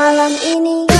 Malam ini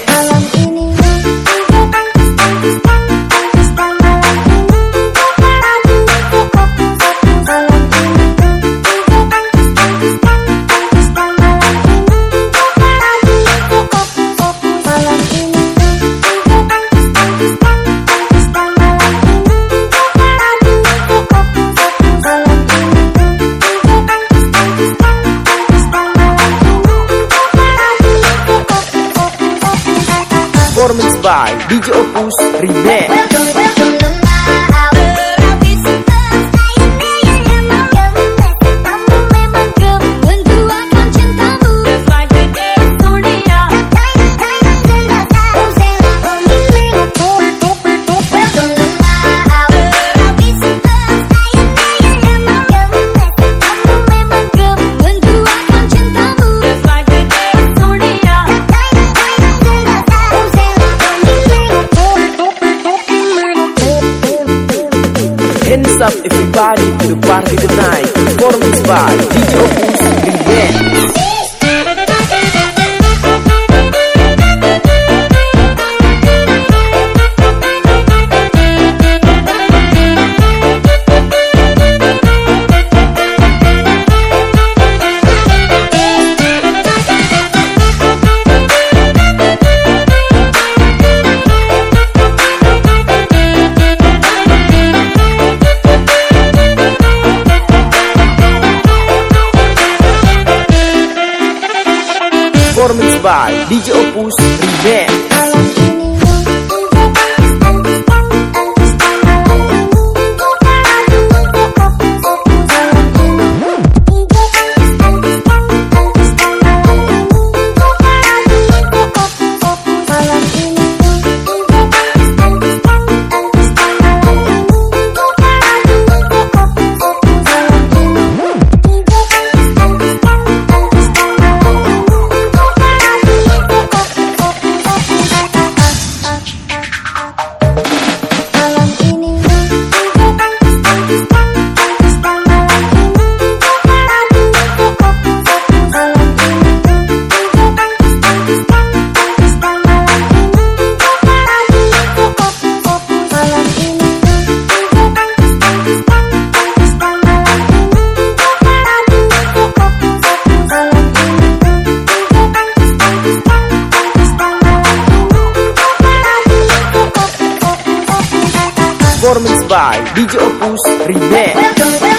by DJ Opus Remix the party tonight Performance by DJ Opus Remix Bye. By DJ Opus Remix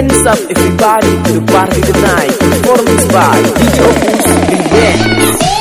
Hands up everybody to the party tonight. Performance by DJ Opus Remix